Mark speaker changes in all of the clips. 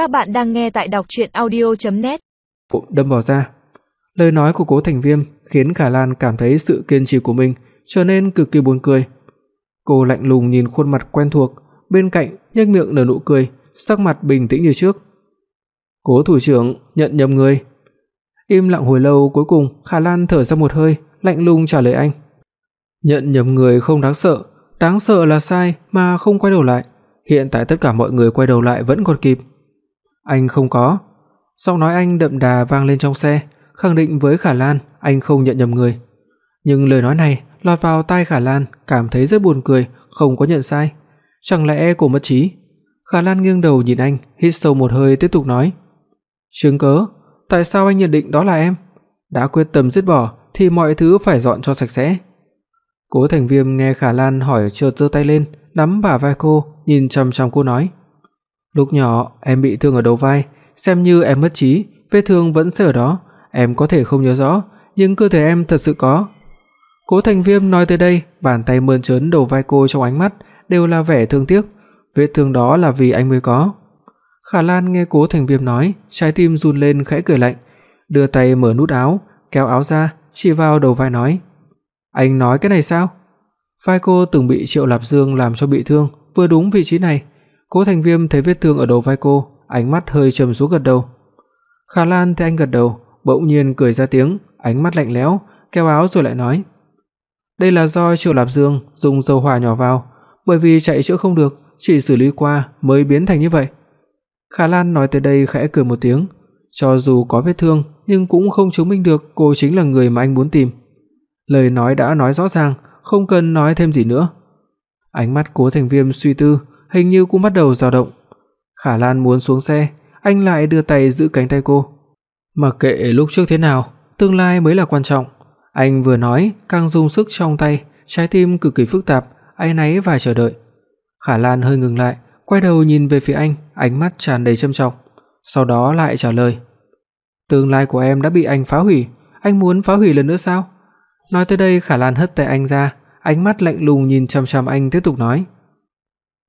Speaker 1: Các bạn đang nghe tại đọc audio net
Speaker 2: Đâm vào ra. Lời nói của Cố Thành Viêm khiến Khả Lan cảm thấy sự kiên trì của mình trở nên cực kỳ buồn cười. Cô lạnh lùng nhìn khuôn mặt quen thuộc, bên cạnh nhếch miệng nở nụ cười, sắc mặt bình tĩnh như trước. "Cố thủ trưởng, nhận nhầm người." Im lặng hồi lâu, cuối cùng Khả Lan thở ra một hơi, lạnh lùng trả lời anh. "Nhận nhầm người không đáng sợ, đáng sợ là sai mà không quay đầu lại. Hiện tại tất cả mọi người quay đầu lại vẫn còn kịp." "Anh không có." Giọng nói anh đậm đà vang lên trong xe, khẳng định với Khả Lan anh không nhận nhầm người. Nhưng lời nói này lọt vào tai Khả Lan, cảm thấy rất buồn cười, không có nhận sai. Chẳng lẽ cô mất trí? Khả Lan nghiêng đầu nhìn anh, hít sâu một hơi tiếp tục nói: "Chứng cớ, tại sao anh nhận định đó là em? Đã quyết tâm dứt bỏ thì mọi thứ phải dọn cho sạch sẽ." Cố Thành Viêm nghe Khả Lan hỏi chợt giơ tay lên, nắm bả vai cô, nhìn chằm chằm cô nói: "Lúc nhỏ em bị thương ở đầu vai, xem như em mất trí, vết thương vẫn sẽ ở đó, em có thể không nhớ rõ, nhưng cơ thể em thật sự có." Cố Thành Viêm nói tới đây, bàn tay mơn trớn đầu vai cô trong ánh mắt đều là vẻ thương tiếc, vết thương đó là vì anh mới có. Khả Lan nghe Cố Thành Viêm nói, trái tim run lên khẽ cười lạnh, đưa tay mở nút áo, kéo áo ra, chỉ vào đầu vai nói: "Anh nói cái này sao?" Vai cô từng bị Triệu Lạp Dương làm cho bị thương, vừa đúng vị trí này. Cố Thành Viêm thấy vết thương ở đầu vai cô, ánh mắt hơi trầm xuống gật đầu. Khả Lan thấy anh gật đầu, bỗng nhiên cười ra tiếng, ánh mắt lạnh lẽo, kéo áo rồi lại nói: "Đây là do Triệu Lạp Dương dùng dầu hỏa nhỏ vào, bởi vì chạy chữa không được, chỉ xử lý qua mới biến thành như vậy." Khả Lan nói tới đây khẽ cười một tiếng, cho dù có vết thương nhưng cũng không chứng minh được cô chính là người mà anh muốn tìm. Lời nói đã nói rõ ràng, không cần nói thêm gì nữa. Ánh mắt Cố Thành Viêm suy tư, hình như cũng bắt đầu dao động. Khả Lan muốn xuống xe, anh lại đưa tay giữ cánh tay cô. Mặc kệ lúc trước thế nào, tương lai mới là quan trọng. Anh vừa nói, càng dùng sức trong tay, trái tim cực kỳ phức tạp, áy náy và chờ đợi. Khả Lan hơi ngừng lại, quay đầu nhìn về phía anh, ánh mắt tràn đầy trầm trọng, sau đó lại trả lời: "Tương lai của em đã bị anh phá hủy, anh muốn phá hủy lần nữa sao?" Nói tới đây, Khả Lan hất tay anh ra, ánh mắt lạnh lùng nhìn chằm chằm anh tiếp tục nói: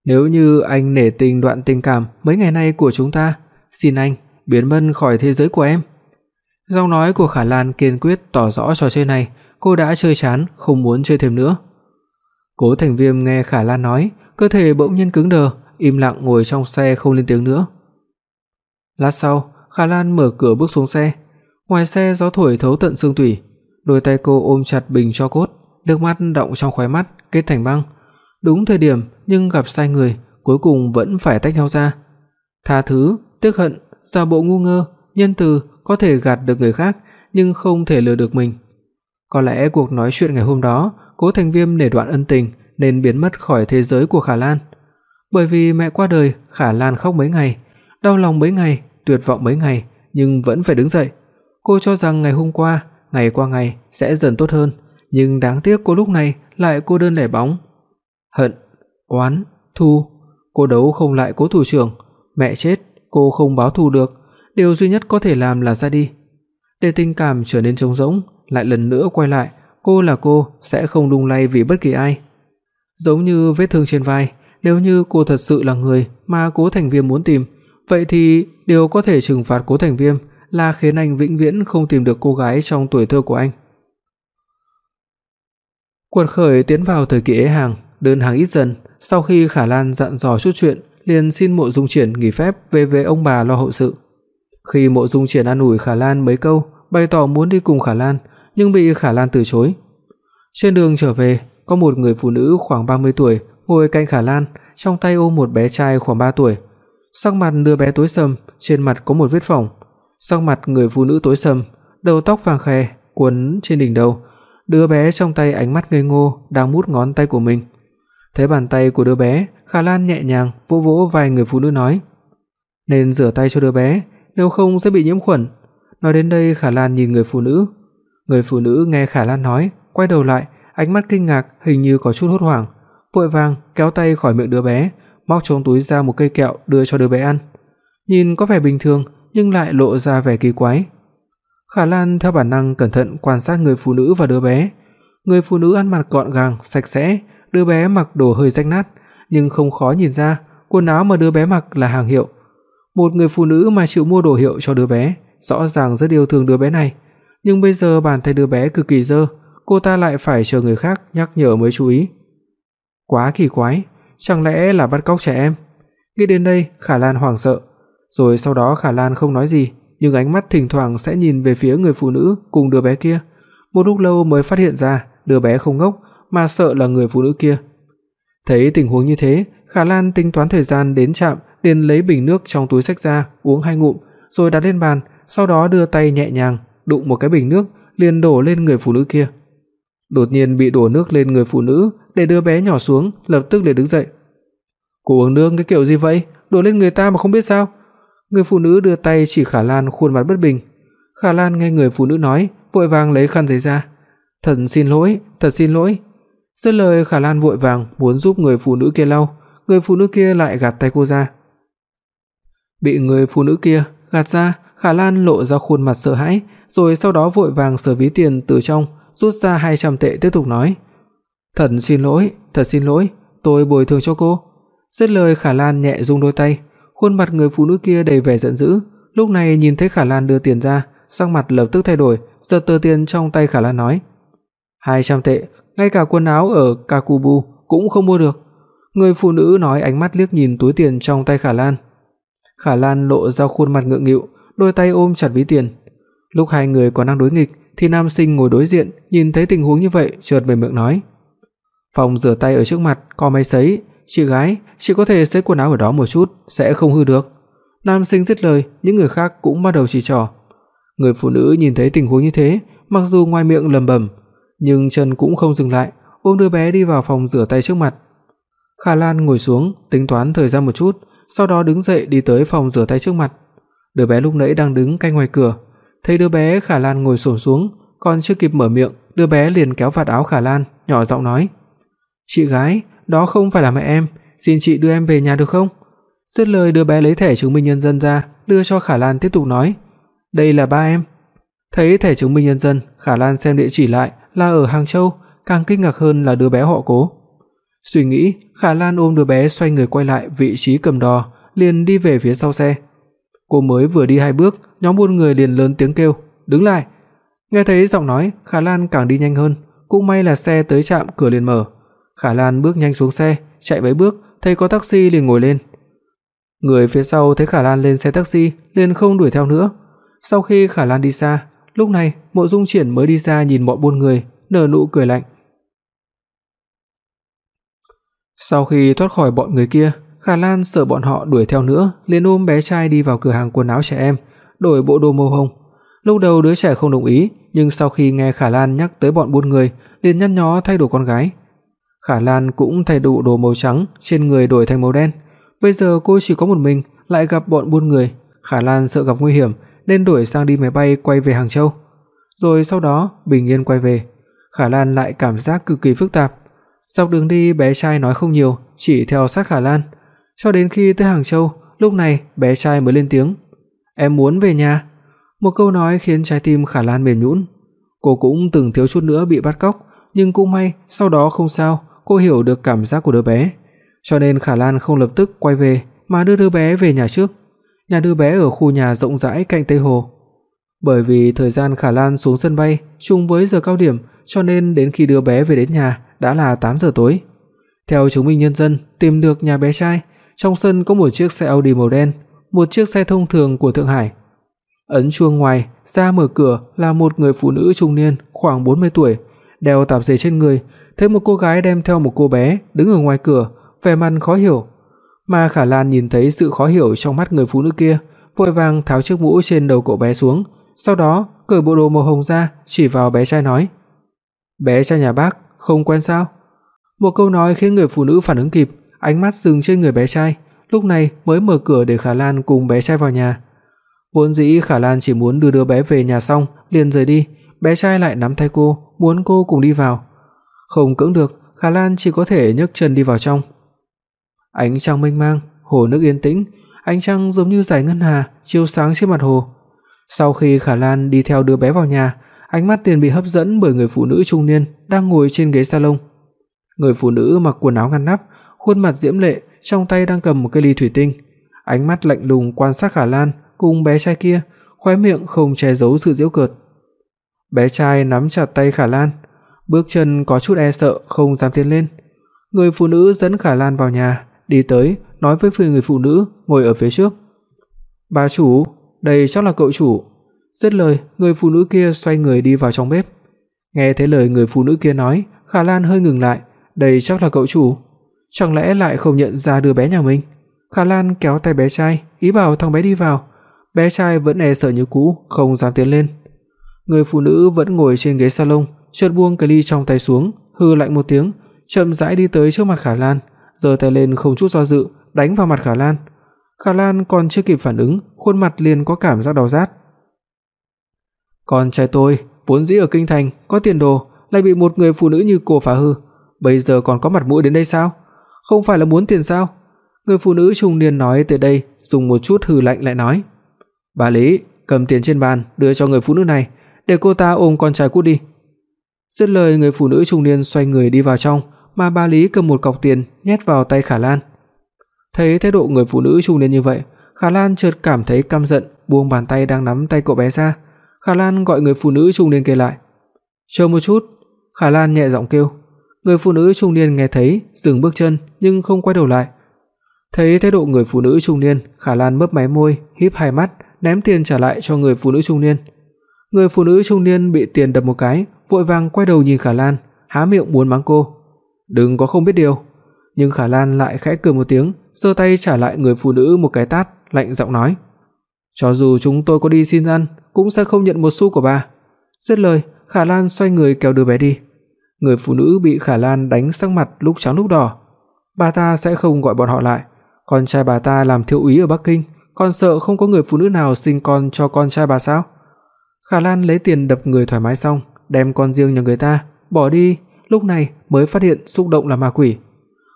Speaker 2: "Nếu như anh nể tình đoạn tình cảm mấy ngày nay của chúng ta, xin anh biến mất khỏi thế giới của em." Giọng nói của Khả Lan kiên quyết tỏ rõ trò chơi này cô đã chơi chán, không muốn chơi thêm nữa. Cố Thành Viêm nghe Khả Lan nói, cơ thể bỗng nhiên cứng đờ, im lặng ngồi trong xe không lên tiếng nữa. Lát sau, Khả Lan mở cửa bước xuống xe. Ngoài xe gió thổi thấu tận xương tủy, đôi tay cô ôm chặt bình cho cốt, nước mắt đọng trong khóe mắt kết thành băng. Đúng thời điểm nhưng gặp sai người, cuối cùng vẫn phải tách nhau ra. Tha thứ, tiếc hận, giả bộ ngu ngơ, nhân từ có thể gạt được người khác nhưng không thể lừa được mình. Có lẽ cuộc nói chuyện ngày hôm đó, Cố Thành Viêm để đoạn ân tình nên biến mất khỏi thế giới của Khả Lan. Bởi vì mẹ qua đời, Khả Lan khóc mấy ngày, đau lòng mấy ngày, tuyệt vọng mấy ngày nhưng vẫn phải đứng dậy. Cô cho rằng ngày hôm qua, ngày qua ngày sẽ dần tốt hơn, nhưng đáng tiếc cô lúc này lại cô đơn lẻ bóng. Hận, oán, thù, cô đấu không lại Cố thủ trưởng, mẹ chết, cô không báo thù được, điều duy nhất có thể làm là ra đi. Để tình cảm trở nên trống rỗng, lại lần nữa quay lại, cô là cô sẽ không lung lay vì bất kỳ ai. Giống như vết thương trên vai, nếu như cô thật sự là người mà Cố Thành Viêm muốn tìm, vậy thì điều có thể trừng phạt Cố Thành Viêm là khiến anh vĩnh viễn không tìm được cô gái trong tuổi thơ của anh. Quật khởi tiến vào thời kỳ ế hàng, đơn hàng ít dần, sau khi Khả Lan dặn dò chút chuyện, liền xin Mộ Dung Triển nghỉ phép về với ông bà lo hậu sự. Khi Mộ Dung Triển an ủi Khả Lan mấy câu, bày tỏ muốn đi cùng Khả Lan, nhưng bị Khả Lan từ chối. Trên đường trở về, có một người phụ nữ khoảng 30 tuổi ngồi cạnh Khả Lan, trong tay ôm một bé trai khoảng 3 tuổi. Sắc mặt đứa bé tối sầm, trên mặt có một vết phỏng. Sắc mặt người phụ nữ tối sầm, đầu tóc vàng khè quấn trên đỉnh đầu. Đứa bé trong tay ánh mắt ngây ngô đang mút ngón tay của mình. Thấy bàn tay của đứa bé, Khả Lan nhẹ nhàng vỗ vỗ vai người phụ nữ nói: "Nên rửa tay cho đứa bé, nếu không sẽ bị nhiễm khuẩn." Nói đến đây Khả Lan nhìn người phụ nữ. Người phụ nữ nghe Khả Lan nói, quay đầu lại, ánh mắt kinh ngạc, hình như có chút hốt hoảng, vội vàng kéo tay khỏi miệng đứa bé, móc trong túi ra một cây kẹo đưa cho đứa bé ăn. Nhìn có vẻ bình thường nhưng lại lộ ra vẻ kỳ quái. Khả Lan theo bản năng cẩn thận quan sát người phụ nữ và đứa bé. Người phụ nữ ăn mặc gọn gàng, sạch sẽ, đứa bé mặc đồ hơi rách nát, nhưng không khó nhìn ra quần áo mà đứa bé mặc là hàng hiệu. Một người phụ nữ mà chịu mua đồ hiệu cho đứa bé, rõ ràng rất yêu thương đứa bé này, nhưng bây giờ bản thân đứa bé cực kỳ dơ, cô ta lại phải chờ người khác nhắc nhở mới chú ý. Quá kỳ quái, chẳng lẽ là bắt cóc trẻ em? Nghĩ đến đây, Khả Lan hoảng sợ, rồi sau đó Khả Lan không nói gì, nhưng ánh mắt thỉnh thoảng sẽ nhìn về phía người phụ nữ cùng đứa bé kia. Một lúc lâu mới phát hiện ra, đứa bé không ngốc mà sợ là người phụ nữ kia. Thấy tình huống như thế, Khả Lan tính toán thời gian đến trạm, liền lấy bình nước trong túi xách ra, uống hai ngụm, rồi đặt lên bàn, sau đó đưa tay nhẹ nhàng đụng một cái bình nước, liền đổ lên người phụ nữ kia. Đột nhiên bị đổ nước lên người phụ nữ, để đứa bé nhỏ xuống, lập tức liền đứng dậy. "Cô uống nước cái kiểu gì vậy? Đổ lên người ta mà không biết sao?" Người phụ nữ đưa tay chỉ Khả Lan khuôn mặt bất bình. Khả Lan nghe người phụ nữ nói, vội vàng lấy khăn giấy ra. "Thật xin lỗi, thật xin lỗi." Dứt lời Khả Lan vội vàng muốn giúp người phụ nữ kia lau, người phụ nữ kia lại gạt tay cô ra. Bị người phụ nữ kia gạt ra, Khả Lan lộ ra khuôn mặt sợ hãi, rồi sau đó vội vàng sờ ví tiền từ trong, rút ra 200 tệ tiếp tục nói: "Thật xin lỗi, thật xin lỗi, tôi bồi thường cho cô." Dứt lời Khả Lan nhẹ rung đôi tay, khuôn mặt người phụ nữ kia đầy vẻ giận dữ, lúc này nhìn thấy Khả Lan đưa tiền ra, sắc mặt lập tức thay đổi, giật tờ tiền trong tay Khả Lan nói: "200 tệ, ngay cả quần áo ở Kakubu cũng không mua được." Người phụ nữ nói ánh mắt liếc nhìn túi tiền trong tay Khả Lan. Khả Lan lộ ra khuôn mặt ngượng nghịu, đôi tay ôm chặt ví tiền. Lúc hai người còn đang đối nghịch thì nam sinh ngồi đối diện nhìn thấy tình huống như vậy, chợt mở miệng nói: "Phòng rửa tay ở trước mặt có máy sấy, chị gái, chị có thể sấy quần áo ở đó một chút, sẽ không hư được." Nam sinh dứt lời, những người khác cũng bắt đầu chỉ trỏ. Người phụ nữ nhìn thấy tình huống như thế, mặc dù ngoài miệng lẩm bẩm, nhưng chân cũng không dừng lại, ôm đứa bé đi vào phòng rửa tay trước mặt. Khả Lan ngồi xuống, tính toán thời gian một chút, sau đó đứng dậy đi tới phòng rửa tay trước mặt. Đứa bé lúc nãy đang đứng canh ngoài cửa, thấy đứa bé Khả Lan ngồi xổm xuống, còn chưa kịp mở miệng, đứa bé liền kéo vạt áo Khả Lan, nhỏ giọng nói: "Chị gái, đó không phải là mẹ em, xin chị đưa em về nhà được không?" Dứt lời đứa bé lấy thẻ chứng minh nhân dân ra, đưa cho Khả Lan tiếp tục nói: "Đây là ba em." Thấy thẻ chứng minh nhân dân, Khả Lan xem địa chỉ lại là ở Hàng Châu, càng kinh ngạc hơn là đứa bé họ Cố. Suy nghĩ, Khả Lan ôm đứa bé xoay người quay lại vị trí cầm đò, liền đi về phía sau xe. Cô mới vừa đi hai bước, nhóm buôn người liền lớn tiếng kêu, "Đứng lại!" Nghe thấy giọng nói, Khả Lan càng đi nhanh hơn, cũng may là xe tới trạm cửa liền mở. Khả Lan bước nhanh xuống xe, chạy mấy bước, thấy có taxi liền ngồi lên. Người phía sau thấy Khả Lan lên xe taxi, liền không đuổi theo nữa. Sau khi Khả Lan đi xa, lúc này Mộ Dung Triển mới đi ra nhìn bọn buôn người, nở nụ cười lạnh. Sau khi thoát khỏi bọn người kia, Khả Lan sợ bọn họ đuổi theo nữa, liền ôm bé trai đi vào cửa hàng quần áo trẻ em, đổi bộ đồ màu hồng. Lúc đầu đứa trẻ không đồng ý, nhưng sau khi nghe Khả Lan nhắc tới bọn buôn người, liền nhăn nhó thay đồ con gái. Khả Lan cũng thay đủ đồ màu trắng, trên người đổi thành màu đen. Bây giờ cô chỉ có một mình, lại gặp bọn buôn người, Khả Lan sợ gặp nguy hiểm nên đổi sang đi máy bay quay về Hàng Châu. Rồi sau đó bình yên quay về. Khả Lan lại cảm giác cực kỳ phức tạp. Dọc đường đi bé trai nói không nhiều, chỉ theo sát Khả Lan, cho đến khi tới Hàng Châu, lúc này bé trai mới lên tiếng, "Em muốn về nhà." Một câu nói khiến trái tim Khả Lan mềm nhũn. Cô cũng từng thiếu chút nữa bị bắt cóc, nhưng cũng may sau đó không sao, cô hiểu được cảm giác của đứa bé, cho nên Khả Lan không lập tức quay về mà đưa đứa bé về nhà trước. Nhà đưa bé ở khu nhà rộng rãi cạnh Tây Hồ. Bởi vì thời gian Khả Lan xuống sân bay trùng với giờ cao điểm, cho nên đến khi đưa bé về đến nhà đã là 8 giờ tối. Theo chứng minh nhân dân, tìm được nhà bé trai, trong sân có một chiếc xe Audi màu đen, một chiếc xe thông thường của Thượng Hải. Ấn chuông ngoài, ra mở cửa là một người phụ nữ trung niên khoảng 40 tuổi, đeo tạp dề trên người, thấy một cô gái đem theo một cô bé đứng ở ngoài cửa, vẻ mặt khó hiểu. Mà Khả Lan nhìn thấy sự khó hiểu trong mắt người phụ nữ kia, vội vàng tháo chiếc mũ trên đầu cậu bé xuống, sau đó cởi bộ đồ màu hồng ra, chỉ vào bé trai nói: "Bé trai nhà bác, không quen sao?" Một câu nói khiến người phụ nữ phản ứng kịp, ánh mắt dừng trên người bé trai, lúc này mới mở cửa để Khả Lan cùng bé trai vào nhà. Vốn dĩ Khả Lan chỉ muốn đưa đứa bé về nhà xong liền rời đi, bé trai lại nắm tay cô, muốn cô cùng đi vào. Không cưỡng được, Khả Lan chỉ có thể nhấc chân đi vào trong. Ánh trăng mênh mang, hồ nước yên tĩnh, ánh trăng giống như dải ngân hà chiếu sáng trên mặt hồ. Sau khi Khả Lan đi theo đứa bé vào nhà, ánh mắt liền bị hấp dẫn bởi người phụ nữ trung niên đang ngồi trên ghế salon. Người phụ nữ mặc quần áo ngăn nắp, khuôn mặt diễm lệ, trong tay đang cầm một cái ly thủy tinh. ánh mắt lạnh lùng quan sát Khả Lan cùng bé trai kia, khóe miệng không che giấu sự giễu cợt. Bé trai nắm chặt tay Khả Lan, bước chân có chút e sợ không dám tiến lên. Người phụ nữ dẫn Khả Lan vào nhà, đi tới nói với phía người phụ nữ ngồi ở phía trước. "Bà chủ, đây chắc là cậu chủ." Dứt lời, người phụ nữ kia xoay người đi vào trong bếp. Nghe thấy lời người phụ nữ kia nói, Khả Lan hơi ngừng lại, đây chắc là cậu chủ. Chẳng lẽ lại không nhận ra đứa bé nhà mình? Khả Lan kéo tay bé trai, ý bảo thằng bé đi vào. Bé trai vẫn e sợ như cũ, không dám tiến lên. Người phụ nữ vẫn ngồi trên ghế salon, chợt buông cái ly trong tay xuống, hừ lạnh một tiếng, chậm rãi đi tới trước mặt Khả Lan, giơ tay lên không chút do dự, đánh vào mặt Khả Lan. Khả Lan còn chưa kịp phản ứng, khuôn mặt liền có cảm giác đau rát. Con trai tôi, vốn dĩ ở kinh thành có tiền đồ, lại bị một người phụ nữ như cô phá hư, bây giờ còn có mặt mũi đến đây sao? Không phải là muốn tiền sao? Người phụ nữ trung niên nói tới đây, dùng một chút hừ lạnh lại nói: "Bà Lý, cầm tiền trên bàn đưa cho người phụ nữ này, để cô ta ôm con trai cút đi." Dứt lời, người phụ nữ trung niên xoay người đi vào trong, mà bà Lý cầm một cọc tiền nhét vào tay Khả Lan. Thấy thái độ người phụ nữ trung niên như vậy, Khả Lan chợt cảm thấy căm giận, buông bàn tay đang nắm tay cậu bé ra. Khả Lan gọi người phụ nữ trung niên kia lại. "Chờ một chút." Khả Lan nhẹ giọng kêu. Người phụ nữ trung niên nghe thấy, dừng bước chân nhưng không quay đầu lại. Thấy thái độ người phụ nữ trung niên, Khả Lan mấp máy môi, híp hai mắt, ném tiền trả lại cho người phụ nữ trung niên. Người phụ nữ trung niên bị tiền đập một cái, vội vàng quay đầu nhìn Khả Lan, há miệng muốn mắng cô. "Đừng có không biết điều." Nhưng Khả Lan lại khẽ cười một tiếng, giơ tay trả lại người phụ nữ một cái tát, lạnh giọng nói: "Cho dù chúng tôi có đi xin ăn, cũng sẽ không nhận một xu của bà." Dứt lời, Khả Lan xoay người kéo đứa bé đi. Người phụ nữ bị Khả Lan đánh sắc mặt lúc trắng lúc đỏ. Bà ta sẽ không gọi bọn họ lại, con trai bà ta làm thiếu úy ở Bắc Kinh, còn sợ không có người phụ nữ nào sinh con cho con trai bà sao? Khả Lan lấy tiền đập người thoải mái xong, đem con riêng nhà người ta bỏ đi, lúc này mới phát hiện xúc động là ma quỷ.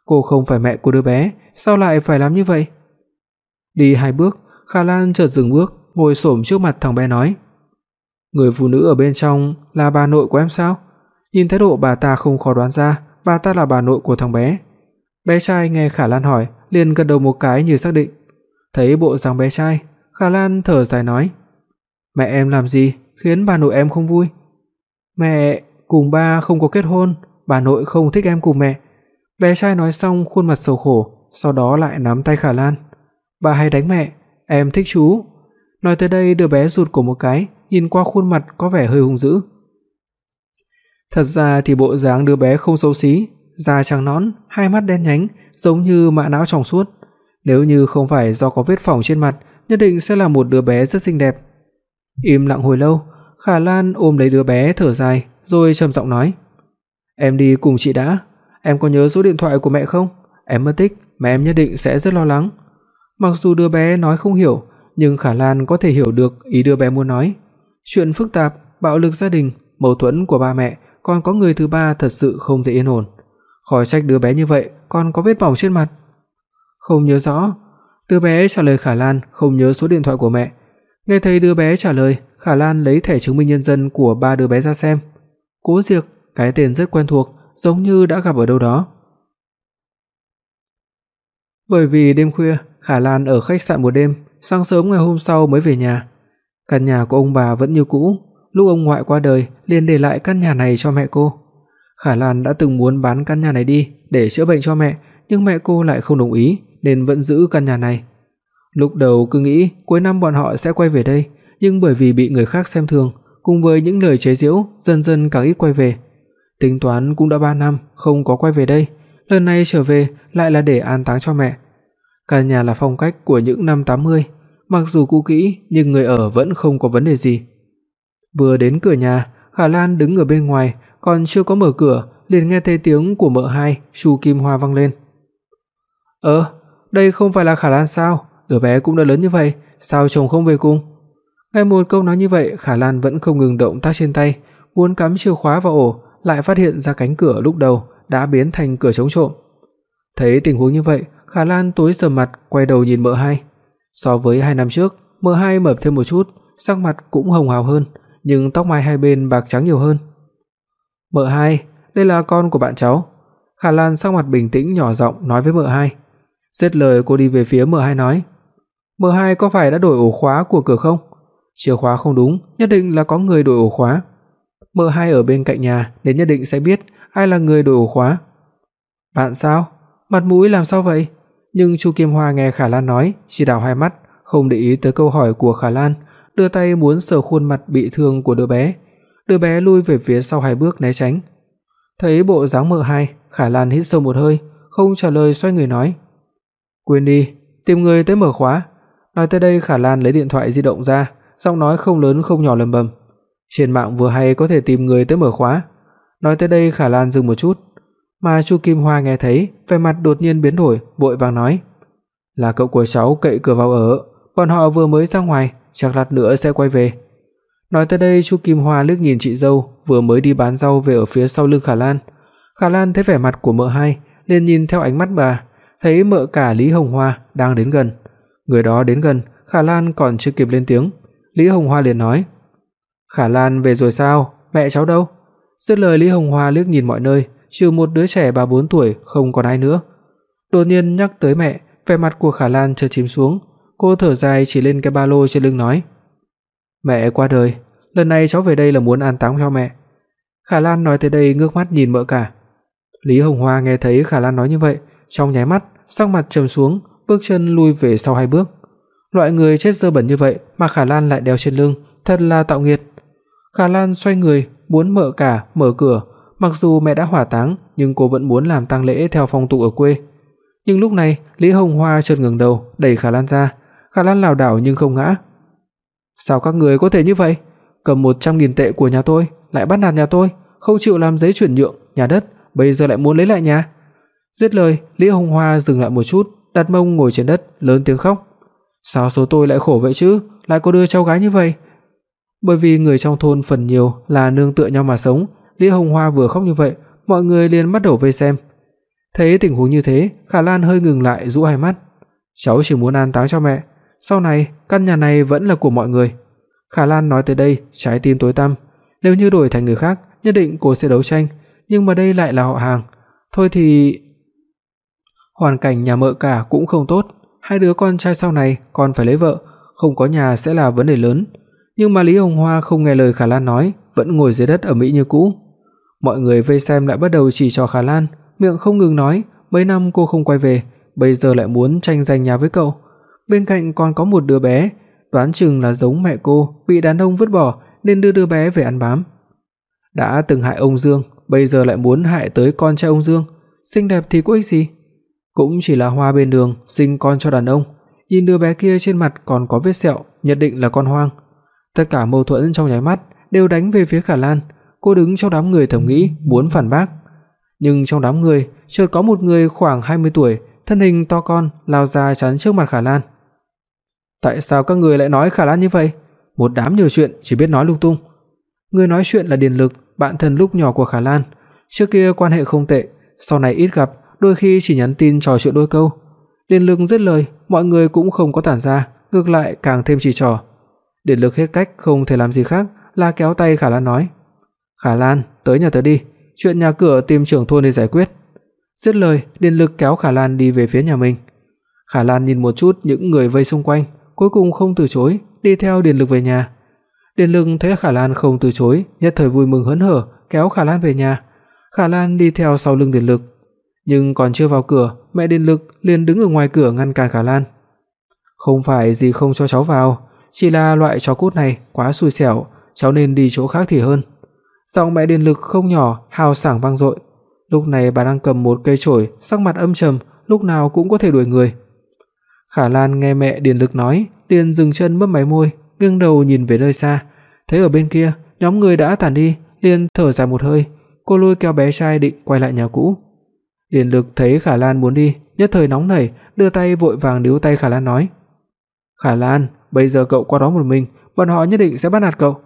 Speaker 2: Cô không phải mẹ của đứa bé, sao lại phải làm như vậy? Đi hai bước, Khả Lan chợt dừng bước, ngồi xổm trước mặt thằng bé nói: "Người phụ nữ ở bên trong là bà nội của em sao?" Nhìn thái độ bà ta không khó đoán ra, bà ta là bà nội của thằng bé. Bé trai nghe Khả Lan hỏi, liền gật đầu một cái như xác định. Thấy bộ dáng bé trai, Khả Lan thở dài nói: "Mẹ em làm gì khiến bà nội em không vui?" "Mẹ cùng ba không có kết hôn, bà nội không thích em cùng mẹ." Bé trai nói xong khuôn mặt sầu khổ, sau đó lại nắm tay Khả Lan. "Bà hay đánh mẹ, em thích chú." Nói tới đây đứa bé rụt cổ một cái, nhìn qua khuôn mặt có vẻ hơi hung dữ. Thật ra thì bộ dáng đứa bé không xấu xí, da trắng nõn, hai mắt đen nhánh, giống như mã não trong suốt. Nếu như không phải do có vết phỏng trên mặt, nhất định sẽ là một đứa bé rất xinh đẹp. Im lặng hồi lâu, Khả Lan ôm lấy đứa bé thở dài, rồi trầm giọng nói: "Em đi cùng chị đã, em có nhớ số điện thoại của mẹ không? Em mất tích, mẹ em nhất định sẽ rất lo lắng." Mặc dù đứa bé nói không hiểu, nhưng Khả Lan có thể hiểu được ý đứa bé muốn nói. Chuyện phức tạp, bạo lực gia đình, mâu thuẫn của ba mẹ, còn có người thứ ba thật sự không thể yên ổn. Khỏi trách đứa bé như vậy còn có vết bỏng trên mặt. Không nhớ rõ. Đứa bé trả lời Khả Lan không nhớ số điện thoại của mẹ. Nghe thấy đứa bé trả lời, Khả Lan lấy thẻ chứng minh nhân dân của ba đứa bé ra xem. Cố Diệc, cái tên rất quen thuộc, giống như đã gặp ở đâu đó. Bởi vì đêm khuya, Khả Lan ở khách sạn một đêm, sáng sớm ngày hôm sau mới về nhà. Căn nhà của ông bà vẫn như cũ, lúc ông ngoại qua đời liền để lại căn nhà này cho mẹ cô. Khả Lan đã từng muốn bán căn nhà này đi để chữa bệnh cho mẹ, nhưng mẹ cô lại không đồng ý nên vẫn giữ căn nhà này. Lúc đầu cứ nghĩ cuối năm bọn họ sẽ quay về đây, nhưng bởi vì bị người khác xem thường, cùng với những lời chế giễu, dần dần càng ít quay về. Tính toán cũng đã 3 năm không có quay về đây, lần này trở về lại là để an táng cho mẹ. Căn nhà là phong cách của những năm 80, mặc dù cũ kỹ nhưng người ở vẫn không có vấn đề gì. Vừa đến cửa nhà, Khả Lan đứng ở bên ngoài, còn chưa có mở cửa, liền nghe thấy tiếng của mợ hai, Chu Kim Hoa vang lên. "Ơ, đây không phải là Khả Lan sao? Đứa bé cũng đã lớn như vậy, sao chồng không về cùng?" Nghe một câu nói như vậy, Khả Lan vẫn không ngừng động tác trên tay, muốn cắm chìa khóa vào ổ, lại phát hiện ra cánh cửa lúc đầu đã biến thành cửa chống trộm. Thấy tình huống như vậy, Khả Lan tối sầm mặt, quay đầu nhìn mợ hai. So với 2 năm trước, mợ hai mập thêm một chút, sắc mặt cũng hồng hào hơn, nhưng tóc mai hai bên bạc trắng nhiều hơn. "Mợ hai, đây là con của bạn cháu." Khả Lan sắc mặt bình tĩnh nhỏ giọng nói với mợ hai. Dứt lời cô đi về phía mợ hai nói: M2 có phải đã đổi ổ khóa của cửa không? Chìa khóa không đúng, nhất định là có người đổi ổ khóa. M2 ở bên cạnh nhà nên nhất định sẽ biết ai là người đổi ổ khóa. Bạn sao? Mặt mũi làm sao vậy? Nhưng Chu Kim Hoa nghe Khả Lan nói, chỉ đảo hai mắt, không để ý tới câu hỏi của Khả Lan, đưa tay muốn sờ khuôn mặt bị thương của đứa bé. Đứa bé lui về phía sau hai bước né tránh. Thấy bộ dáng mợ hai, Khả Lan hít sâu một hơi, không trả lời xoay người nói: "Quên đi, tìm người tới mở khóa." Nói tới đây Khả Lan lấy điện thoại di động ra, giọng nói không lớn không nhỏ lầm bầm. Trên mạng vừa hay có thể tìm người tới mở khóa. Nói tới đây Khả Lan dừng một chút, mà Chu Kim Hoa nghe thấy, vẻ mặt đột nhiên biến đổi, vội vàng nói: "Là cậu của cháu cậy cửa vào ở, bọn họ vừa mới ra ngoài, chắc lát nữa sẽ quay về." Nói tới đây, Chu Kim Hoa liếc nhìn chị dâu vừa mới đi bán rau về ở phía sau lưng Khả Lan. Khả Lan thấy vẻ mặt của mợ hai, liền nhìn theo ánh mắt bà, thấy mợ cả Lý Hồng Hoa đang đến gần. Người đó đến gần, Khả Lan còn chưa kịp lên tiếng, Lý Hồng Hoa liền nói: "Khả Lan về rồi sao? Mẹ cháu đâu?" Dứt lời Lý Hồng Hoa liếc nhìn mọi nơi, trừ một đứa trẻ 3-4 tuổi không còn ai nữa. Đột nhiên nhắc tới mẹ, vẻ mặt của Khả Lan chợt chìm xuống, cô thở dài chỉ lên cái ba lô trên lưng nói: "Mẹ qua đời, lần này cháu về đây là muốn an táng cho mẹ." Khả Lan nói tới đây ngước mắt nhìn mợ cả. Lý Hồng Hoa nghe thấy Khả Lan nói như vậy, trong nháy mắt, sắc mặt trầm xuống, bước chân lùi về sau hai bước. Loại người chết dơ bẩn như vậy mà Khả Lan lại đeo trên lưng, thật là tạo nghiệt. Khả Lan xoay người, muốn mở cả mở cửa, mặc dù mẹ đã hỏa táng, nhưng cô vẫn muốn làm tang lễ theo phong tục ở quê. Nhưng lúc này, Lý Hồng Hoa chợt ngẩng đầu, đẩy Khả Lan ra. Khả Lan lảo đảo nhưng không ngã. "Sao các người có thể như vậy? Cầm 100.000 tệ của nhà tôi, lại bắt nạt nhà tôi, không chịu làm giấy chuyển nhượng nhà đất, bây giờ lại muốn lấy lại nhà?" Dứt lời, Lý Hồng Hoa dừng lại một chút, đặt mông ngồi trên đất, lớn tiếng khóc. "Sao số tôi lại khổ vậy chứ, lại có đứa cháu gái như vậy?" Bởi vì người trong thôn phần nhiều là nương tựa nhau mà sống, Lý Hồng Hoa vừa khóc như vậy, mọi người liền bắt đầu vây xem. Thấy tình huống như thế, Khả Lan hơi ngừng lại dụ hai mắt. Cháu chỉ muốn an táng cho mẹ, sau này căn nhà này vẫn là của mọi người. Khả Lan nói tới đây, trái tim tối tăm, nếu như đổi thành người khác, nhất định cô sẽ đấu tranh, nhưng mà đây lại là họ hàng. Thôi thì hoàn cảnh nhà mợ cả cũng không tốt, hai đứa con trai sau này còn phải lấy vợ, không có nhà sẽ là vấn đề lớn. Nhưng mà Lý Hồng Hoa không nghe lời Khả Lan nói, vẫn ngồi dưới đất ở mỹ như cũ. Mọi người vây xem lại bắt đầu chỉ trò Khả Lan, miệng không ngừng nói, mấy năm cô không quay về, bây giờ lại muốn tranh giành nhà với cậu. Bên cạnh còn có một đứa bé, đoán chừng là giống mẹ cô, bị đàn ông vứt bỏ nên đưa đứa bé về ăn bám. Đã từng hại ông Dương, bây giờ lại muốn hại tới con trai ông Dương, xinh đẹp thì có ích gì? Cũng chỉ là hoa bên đường sinh con cho đàn ông, nhìn đứa bé kia trên mặt còn có vết sẹo, nhất định là con hoang. Tất cả mâu thuẫn trong nháy mắt đều đánh về phía Khả Lan, cô đứng trong đám người thầm nghĩ muốn phản bác. Nhưng trong đám người, chợt có một người khoảng 20 tuổi, thân hình to con lao ra chắn trước mặt Khả Lan. "Tại sao các người lại nói Khả Lan như vậy? Một đám nhiều chuyện chỉ biết nói lung tung." Người nói chuyện là Điền Lực, bạn thân lúc nhỏ của Khả Lan, trước kia quan hệ không tệ, sau này ít gặp, đôi khi chỉ nhắn tin trò chuyện đôi câu. Điền Lực dứt lời, mọi người cũng không có tản ra, ngược lại càng thêm chỉ trò. Điền Lực hết cách không thể làm gì khác là kéo tay Khả Lan nói: "Khả Lan, tới nhà tớ đi, chuyện nhà cửa tìm trưởng thôn để giải quyết." Dứt lời, Điền Lực kéo Khả Lan đi về phía nhà mình. Khả Lan nhìn một chút những người vây xung quanh, cuối cùng không từ chối, đi theo Điền Lực về nhà. Điền Lực thấy Khả Lan không từ chối, nhất thời vui mừng hớn hở, kéo Khả Lan về nhà. Khả Lan đi theo sau lưng Điền Lực, nhưng còn chưa vào cửa, mẹ Điền Lực liền đứng ở ngoài cửa ngăn cản Khả Lan. "Không phải gì không cho cháu vào, chỉ là loại chó cút này quá xui xẻo, cháu nên đi chỗ khác thì hơn." Giọng mẹ Điền Lực không nhỏ, hào sảng vang dội. Lúc này bà đang cầm một cây chổi, sắc mặt âm trầm, lúc nào cũng có thể đuổi người. Khả Lan nghe mẹ Điền Lực nói, liền dừng chân mấp máy môi, ngẩng đầu nhìn về nơi xa, thấy ở bên kia, nhóm người đã tản đi, liền thở dài một hơi, cô lôi kéo bé trai định quay lại nhà cũ. Điền Lực thấy Khả Lan muốn đi, nhất thời nóng nảy, đưa tay vội vàng níu tay Khả Lan nói: "Khả Lan, bây giờ cậu qua đó một mình, bọn họ nhất định sẽ bắt nạt cậu."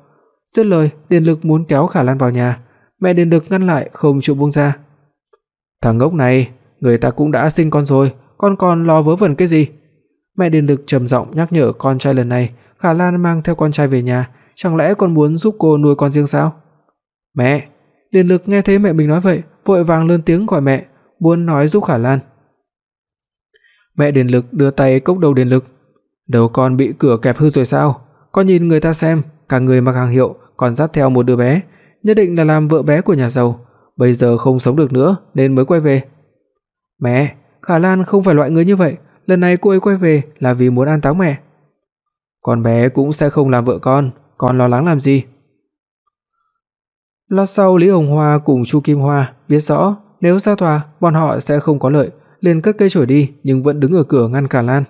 Speaker 2: Dứt lời, Điền Lực muốn kéo Khả Lan vào nhà, mẹ Điền Lực ngăn lại không chịu buông ra. "Thằng ngốc này, người ta cũng đã sinh con rồi, con còn lo vớ vẩn cái gì?" Mẹ Điền Lực trầm giọng nhắc nhở con trai lần này, Khả Lan mang theo con trai về nhà, chẳng lẽ con muốn giúp cô nuôi con riêng sao? "Mẹ!" Điền Lực nghe thấy mẹ mình nói vậy, vội vàng lớn tiếng gọi mẹ, muốn nói giúp Khả Lan. Mẹ Điền Lực đưa tay cốc đầu Điền Lực. Đầu con bị cửa kẹp hư rồi sao? Con nhìn người ta xem, cả người mặc hàng hiệu còn dắt theo một đứa bé, nhất định là làm vợ bé của nhà giàu, bây giờ không sống được nữa nên mới quay về. Mẹ, Khả Lan không phải loại người như vậy, lần này cô ấy quay về là vì muốn an táng mẹ. Con bé cũng sẽ không làm vợ con, con lo lắng làm gì? Lát sau Lý Hồng Hoa cùng Chu Kim Hoa biết rõ nếu ra tòa bọn họ sẽ không có lợi, liền cất cây chổi đi nhưng vẫn đứng ở cửa ngăn Khả Lan.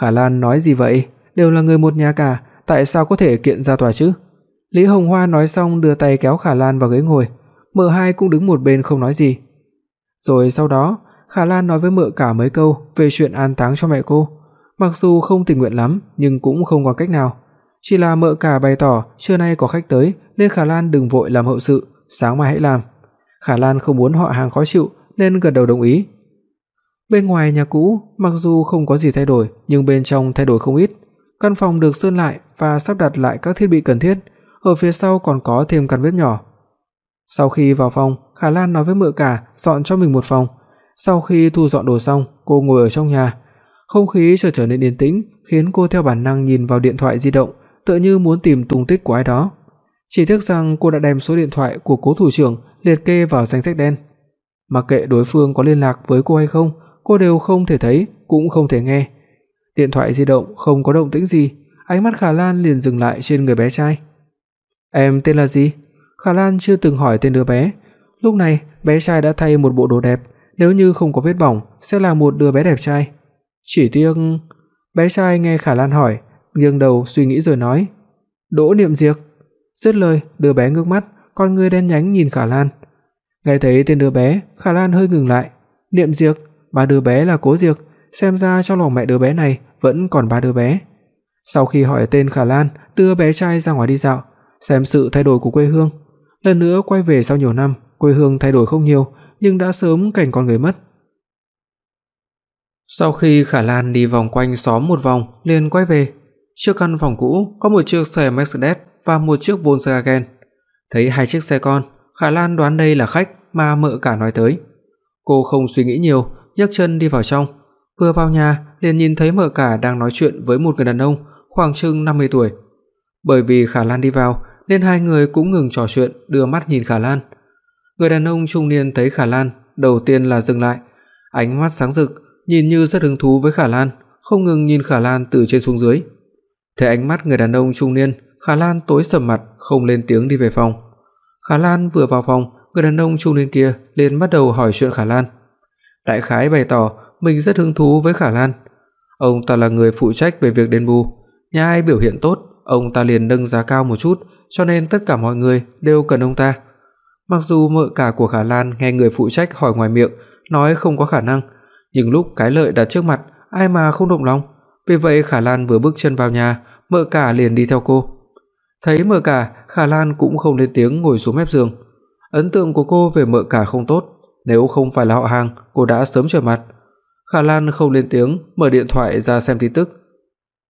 Speaker 2: Khả Lan nói gì vậy, đều là người một nhà cả, tại sao có thể kiện ra tòa chứ? Lý Hồng Hoa nói xong đưa tay kéo Khả Lan vào ghế ngồi, Mợ hai cũng đứng một bên không nói gì. Rồi sau đó, Khả Lan nói với Mợ cả mấy câu về chuyện an táng cho mẹ cô, mặc dù không tình nguyện lắm nhưng cũng không có cách nào. Chỉ là Mợ cả bày tỏ trưa nay có khách tới nên Khả Lan đừng vội làm hậu sự, sáng mai hãy làm. Khả Lan không muốn họ hàng khó chịu nên gật đầu đồng ý. Bên ngoài nhà cũ, mặc dù không có gì thay đổi, nhưng bên trong thay đổi không ít. Căn phòng được sơn lại và sắp đặt lại các thiết bị cần thiết, ở phía sau còn có thêm căn bếp nhỏ. Sau khi vào phòng, Khả Lan nói với Mợ cả dọn cho mình một phòng. Sau khi thu dọn đồ xong, cô ngồi ở trong nhà. Không khí trở trở nên yên tĩnh, khiến cô theo bản năng nhìn vào điện thoại di động, tựa như muốn tìm tung tích của ai đó. Chỉ tiếc rằng cô đã đem số điện thoại của cố thủ trưởng liệt kê vào danh sách đen. Mặc kệ đối phương có liên lạc với cô hay không, cô đều không thể thấy, cũng không thể nghe. Điện thoại di động không có động tĩnh gì, ánh mắt Khả Lan liền dừng lại trên người bé trai. "Em tên là gì?" Khả Lan chưa từng hỏi tên đứa bé. Lúc này, bé trai đã thay một bộ đồ đẹp, nếu như không có vết bỏng sẽ là một đứa bé đẹp trai. Chỉ tiếc, bé trai nghe Khả Lan hỏi, nghiêng đầu suy nghĩ rồi nói, "Đỗ Niệm diệc Dứt lời, đứa bé ngước mắt, con ngươi đen nhánh nhìn Khả Lan. Nghe thấy tên đứa bé, Khả Lan hơi ngừng lại. Niệm diệc ba đứa bé là Cố diệc xem ra trong lòng mẹ đứa bé này vẫn còn ba đứa bé. Sau khi hỏi tên Khả Lan, đưa bé trai ra ngoài đi dạo, xem sự thay đổi của quê hương. Lần nữa quay về sau nhiều năm, quê hương thay đổi không nhiều, nhưng đã sớm cảnh con người mất. Sau khi Khả Lan đi vòng quanh xóm một vòng, liền quay về. Trước căn phòng cũ có một chiếc xe Mercedes và một chiếc Volkswagen. Thấy hai chiếc xe con, Khả Lan đoán đây là khách mà mợ cả nói tới. Cô không suy nghĩ nhiều, nhấc chân đi vào trong. Vừa vào nhà, liền nhìn thấy mợ cả đang nói chuyện với một người đàn ông khoảng chừng 50 tuổi. Bởi vì Khả Lan đi vào, nên hai người cũng ngừng trò chuyện, đưa mắt nhìn Khả Lan. Người đàn ông trung niên thấy Khả Lan, đầu tiên là dừng lại, ánh mắt sáng rực, nhìn như rất hứng thú với Khả Lan, không ngừng nhìn Khả Lan từ trên xuống dưới. Thấy ánh mắt người đàn ông trung niên, Khả Lan tối sầm mặt, không lên tiếng đi về phòng. Khả Lan vừa vào phòng, người đàn ông trung niên kia liền bắt đầu hỏi chuyện Khả Lan. Đại khái bày tỏ mình rất hứng thú với Khả Lan. Ông ta là người phụ trách về việc đền bù, nhà ai biểu hiện tốt, ông ta liền nâng giá cao một chút, cho nên tất cả mọi người đều cần ông ta. Mặc dù mợ cả của Khả Lan nghe người phụ trách hỏi ngoài miệng, nói không có khả năng, nhưng lúc cái lợi đặt trước mặt, ai mà không động lòng. Vì vậy Khả Lan vừa bước chân vào nhà, mợ cả liền đi theo cô. Thấy mợ cả, Khả Lan cũng không lên tiếng ngồi xuống mép giường. Ấn tượng của cô về mợ cả không tốt, nếu không phải là họ hàng, cô đã sớm trở mặt. Khả Lan không lên tiếng, mở điện thoại ra xem tin tức.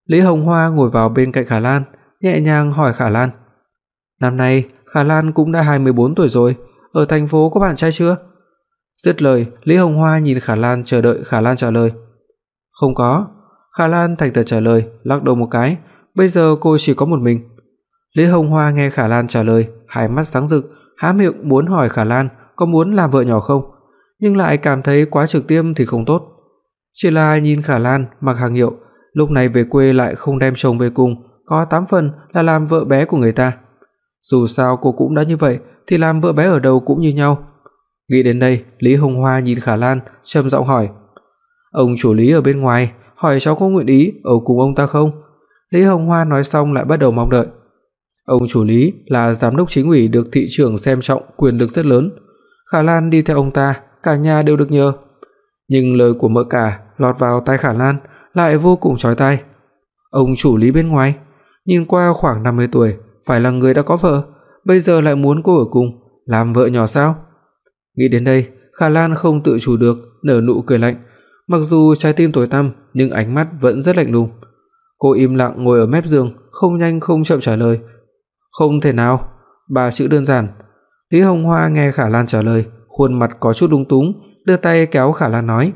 Speaker 2: Lý Hồng Hoa ngồi vào bên cạnh Khả Lan, nhẹ nhàng hỏi Khả Lan: "Năm nay Khả Lan cũng đã 24 tuổi rồi, ở thành phố có bạn trai chưa?" Dứt lời, Lý Hồng Hoa nhìn Khả Lan chờ đợi Khả Lan trả lời. "Không có." Khả Lan thành thật trả lời, lắc đầu một cái, "Bây giờ cô chỉ có một mình." Lý Hồng Hoa nghe Khả Lan trả lời, hai mắt sáng rực, há miệng muốn hỏi Khả Lan có muốn làm vợ nhỏ không, nhưng lại cảm thấy quá trực tiếp thì không tốt. Chỉ là nhìn Khả Lan mặc hàng hiệu, lúc này về quê lại không đem chồng về cùng, có tám phần là làm vợ bé của người ta. Dù sao cô cũng đã như vậy thì làm vợ bé ở đâu cũng như nhau. Nghĩ đến đây, Lý Hồng Hoa nhìn Khả Lan, trầm giọng hỏi: "Ông chủ Lý ở bên ngoài, hỏi cháu có nguyện ý ở cùng ông ta không?" Lý Hồng Hoa nói xong lại bắt đầu mong đợi. Ông chủ Lý là giám đốc chính ủy được thị trưởng xem trọng, quyền lực rất lớn. Khả Lan đi theo ông ta, cả nhà đều được nhờ. Nhưng lời của mợ cả lọt vào tai Khả Lan lại vô cùng chói tai. Ông chủ Lý bên ngoài, nhìn qua khoảng 50 tuổi, phải là người đã có vợ, bây giờ lại muốn cô ở cùng, làm vợ nhỏ sao? Nghĩ đến đây, Khả Lan không tự chủ được nở nụ cười lạnh, mặc dù trái tim tối tăm nhưng ánh mắt vẫn rất lạnh lùng. Cô im lặng ngồi ở mép giường, không nhanh không chậm trả lời, "Không thể nào." Ba chữ đơn giản. Lý Hồng Hoa nghe Khả Lan trả lời, khuôn mặt có chút lúng túng, đưa tay kéo Khả Lan nói: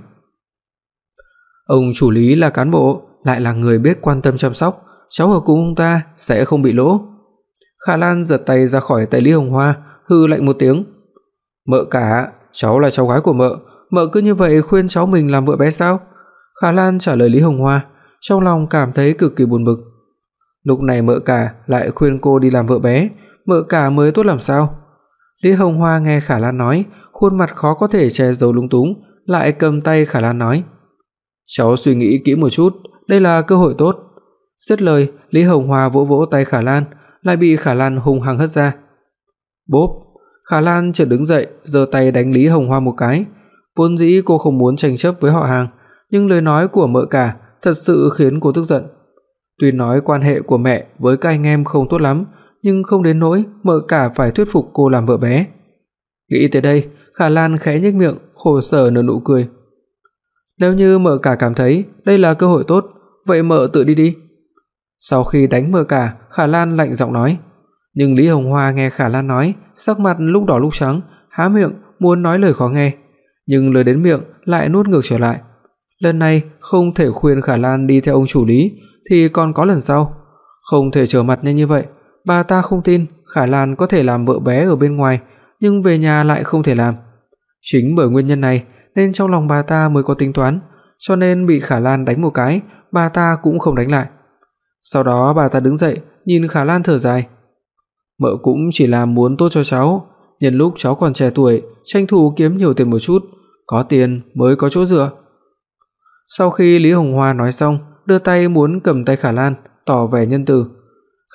Speaker 2: "Ông chủ Lý là cán bộ, lại là người biết quan tâm chăm sóc, cháu ở cùng ông ta sẽ không bị lỗ. Khả Lan giật tay ra khỏi tay Lý Hồng Hoa, hừ lạnh một tiếng. "Mợ cả, cháu là cháu gái của mợ, mợ cứ như vậy khuyên cháu mình làm vợ bé sao?" Khả Lan trả lời Lý Hồng Hoa, trong lòng cảm thấy cực kỳ buồn bực. Lúc này mợ cả lại khuyên cô đi làm vợ bé, mợ cả mới tốt làm sao? Lý Hồng Hoa nghe Khả Lan nói, khuôn mặt khó có thể che giấu lúng túng, lại cầm tay Khả Lan nói: "Cháu suy nghĩ kỹ một chút, đây là cơ hội tốt." Dứt lời, Lý Hồng Hoa vỗ vỗ tay Khả Lan, lại bị Khả Lan hung hăng hất ra. Bốp, Khả Lan chợt đứng dậy, giơ tay đánh Lý Hồng Hoa một cái. Vốn dĩ cô không muốn tranh chấp với họ hàng, nhưng lời nói của mợ cả thật sự khiến cô tức giận. Tuy nói quan hệ của mẹ với các anh em không tốt lắm, nhưng không đến nỗi mợ cả phải thuyết phục cô làm vợ bé. Nghĩ tới đây, Khả Lan khẽ nhếch miệng, khổ sở nở nụ cười. Nếu như mợ cả cảm thấy đây là cơ hội tốt, vậy mợ tự đi đi. Sau khi đánh mợ cả, Khả Lan lạnh giọng nói, nhưng Lý Hồng Hoa nghe Khả Lan nói, sắc mặt lúc đỏ lúc trắng, há miệng muốn nói lời khó nghe, nhưng lời đến miệng lại nuốt ngược trở lại. Lần này không thể khuyên Khả Lan đi theo ông chủ Lý thì còn có lần sau, không thể trở mặt nhanh như vậy. Bà ta không tin Khả Lan có thể làm vợ bé ở bên ngoài, nhưng về nhà lại không thể làm. Chính bởi nguyên nhân này nên trong lòng bà ta mới có tính toán, cho nên bị Khả Lan đánh một cái, bà ta cũng không đánh lại. Sau đó bà ta đứng dậy, nhìn Khả Lan thở dài. Mợ cũng chỉ là muốn tốt cho cháu, nhân lúc cháu còn trẻ tuổi, tranh thủ kiếm nhiều tiền một chút, có tiền mới có chỗ dựa. Sau khi Lý Hồng Hoa nói xong, đưa tay muốn cầm tay Khả Lan, tỏ vẻ nhân từ.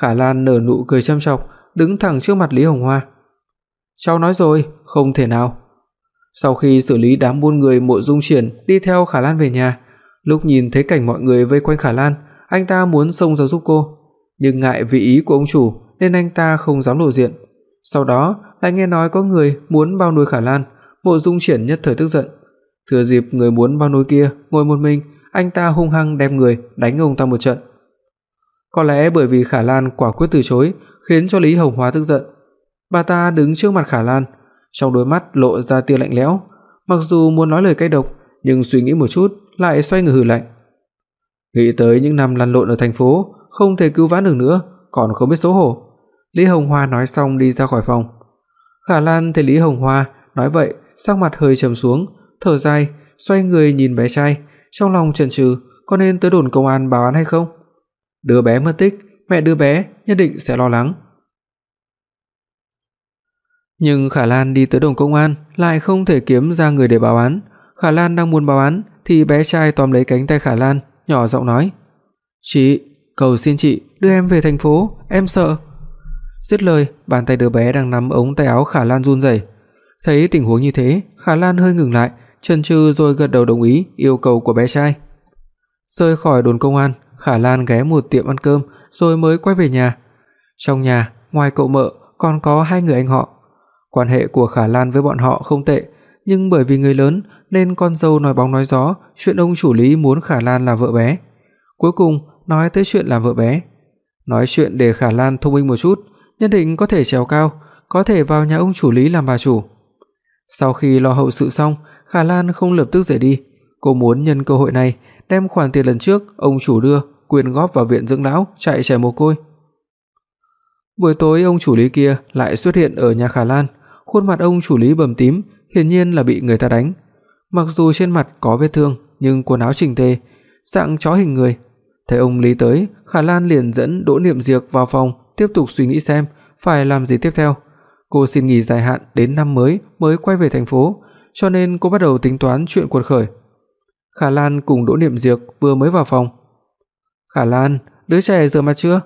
Speaker 2: Khả Lan nở nụ cười châm chọc, đứng thẳng trước mặt Lý Hồng Hoa. "Cháu nói rồi, không thể nào." Sau khi xử lý đám buôn người Mộ Dung Triển đi theo Khả Lan về nhà, lúc nhìn thấy cảnh mọi người vây quanh Khả Lan, anh ta muốn xông ra giúp cô, nhưng ngại vị ý của ông chủ nên anh ta không dám lộ diện. Sau đó lại nghe nói có người muốn bao nuôi Khả Lan, Mộ Dung Triển nhất thời tức giận. Thừa dịp người muốn bao nuôi kia ngồi một mình, anh ta hung hăng đem người đánh ông ta một trận. Có lẽ bởi vì Khả Lan quả quyết từ chối, khiến cho Lý Hồng Hoa tức giận. Bà ta đứng trước mặt Khả Lan, trong đôi mắt lộ ra tia lạnh lẽo, mặc dù muốn nói lời cay độc, nhưng suy nghĩ một chút lại xoay người hừ lạnh. Nghĩ tới những năm lăn lộn ở thành phố, không thể cứu vãn được nữa, còn không biết xấu hổ. Lý Hồng Hoa nói xong đi ra khỏi phòng. Khả Lan thấy Lý Hồng Hoa nói vậy, sắc mặt hơi trầm xuống, thở dài, xoay người nhìn bé trai, trong lòng chần chừ có nên tới đồn công an báo án hay không. Đứa bé mất tích, mẹ đứa bé nhất định sẽ lo lắng. Nhưng Khả Lan đi tới đồn công an lại không thể kiếm ra người để báo án. Khả Lan đang muốn báo án thì bé trai tóm lấy cánh tay Khả Lan, nhỏ giọng nói: "Chị, cầu xin chị đưa em về thành phố, em sợ." Dứt lời, bàn tay đứa bé đang nắm ống tay áo Khả Lan run rẩy. Thấy tình huống như thế, Khả Lan hơi ngừng lại, chần chừ rồi gật đầu đồng ý yêu cầu của bé trai. Rời khỏi đồn công an, Khả Lan ghé một tiệm ăn cơm rồi mới quay về nhà. Trong nhà, ngoài cậu mợ còn có hai người anh họ. Quan hệ của Khả Lan với bọn họ không tệ, nhưng bởi vì người lớn nên con dâu nói bóng nói gió chuyện ông chủ Lý muốn Khả Lan làm vợ bé. Cuối cùng nói tới chuyện làm vợ bé. Nói chuyện để Khả Lan thông minh một chút, nhất định có thể trèo cao, có thể vào nhà ông chủ Lý làm bà chủ. Sau khi lo hậu sự xong, Khả Lan không lập tức rời đi, cô muốn nhân cơ hội này đem khoản tiền lần trước ông chủ đưa quyên góp vào viện dưỡng lão chạy trẻ mồ côi. Buổi tối ông chủ Lý kia lại xuất hiện ở nhà Khả Lan, khuôn mặt ông chủ Lý bầm tím, hiển nhiên là bị người ta đánh. Mặc dù trên mặt có vết thương, nhưng quần áo chỉnh tề, dạng chó hình người. Thấy ông Lý tới, Khả Lan liền dẫn Đỗ Niệm diệc vào phòng, tiếp tục suy nghĩ xem phải làm gì tiếp theo. Cô xin nghỉ dài hạn đến năm mới mới quay về thành phố, cho nên cô bắt đầu tính toán chuyện cuộc khởi. Khả Lan cùng Đỗ Niệm diệc vừa mới vào phòng. "Khả Lan, đứa trẻ rửa mặt chưa?"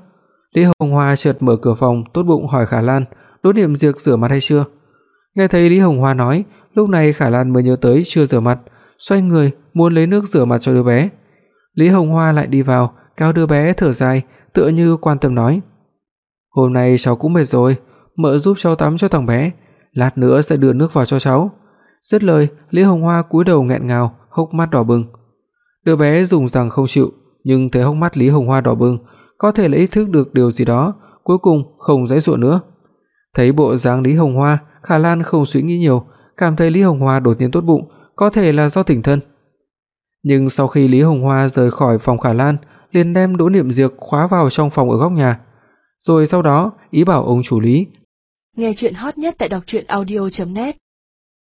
Speaker 2: Lý Hồng Hoa chợt mở cửa phòng, tốt bụng hỏi Khả Lan, "Đỗ Niệm diệc rửa mặt hay chưa?" Nghe thấy Lý Hồng Hoa nói, lúc này Khả Lan mới nhớ tới chưa rửa mặt, xoay người muốn lấy nước rửa mặt cho đứa bé. Lý Hồng Hoa lại đi vào, kéo đứa bé thở dài, tựa như quan tâm nói: "Hôm nay cháu cũng mệt rồi, mợ giúp cháu tắm cho thằng bé, lát nữa sẽ đưa nước vào cho cháu." Dứt lời, Lý Hồng Hoa cúi đầu nghẹn ngào, hốc mắt đỏ bừng. Đứa bé dùng rằng không chịu, nhưng thấy hốc mắt Lý Hồng Hoa đỏ bừng, có thể là ý thức được điều gì đó, cuối cùng không dãy dụa nữa. Thấy bộ dáng Lý Hồng Hoa, Khả Lan không suy nghĩ nhiều, cảm thấy Lý Hồng Hoa đột nhiên tốt bụng, có thể là do tỉnh thân. Nhưng sau khi Lý Hồng Hoa rời khỏi phòng Khả Lan, liền đem Đỗ Niệm Diệp khóa vào trong phòng ở góc nhà, rồi sau đó ý bảo ông chủ Lý
Speaker 1: Nghe truyện hot nhất tại doctruyenaudio.net